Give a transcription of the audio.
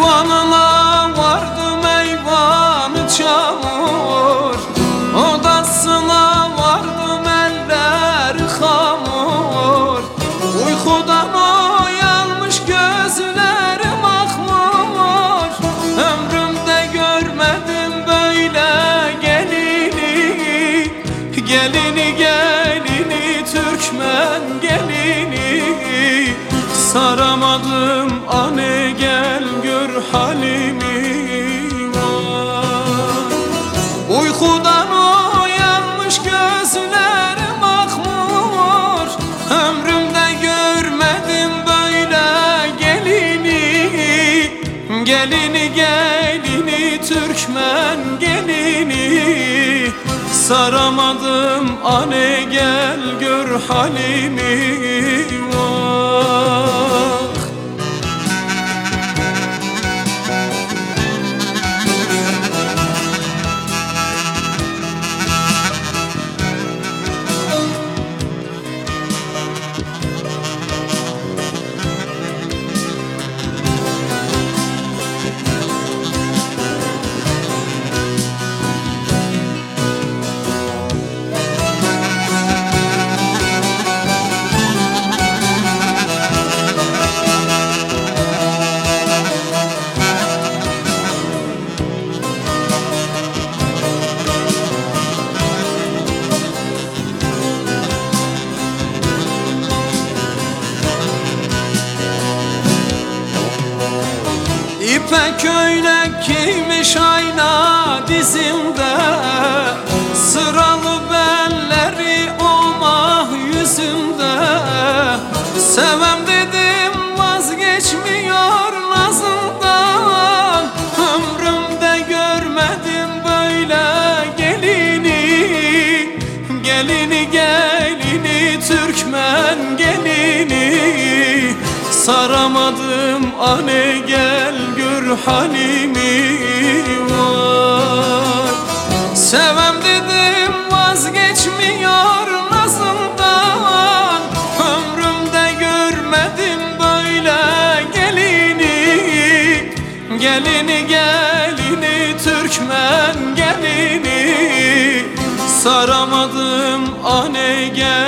Eyvanına vardım eyvanı çamur. Odasına vardım elleri hamur. Uykudan uyanmış gözlerim akmur. Ömrümde görmedim böyle gelini. Gelini gelini Türkmen gelini. Saramadım Gelini gelini Türkmen gelini. Saramadım anne gel gör halimi. Vah İpek köylek giymiş ayna dizimde Saramadım anne gel gör halimi var. Sevem dedim vazgeçmiyor nazımdan. Ömrümde görmedim böyle gelini. Gelini gelini Türkmen gelini Saramadım anne gel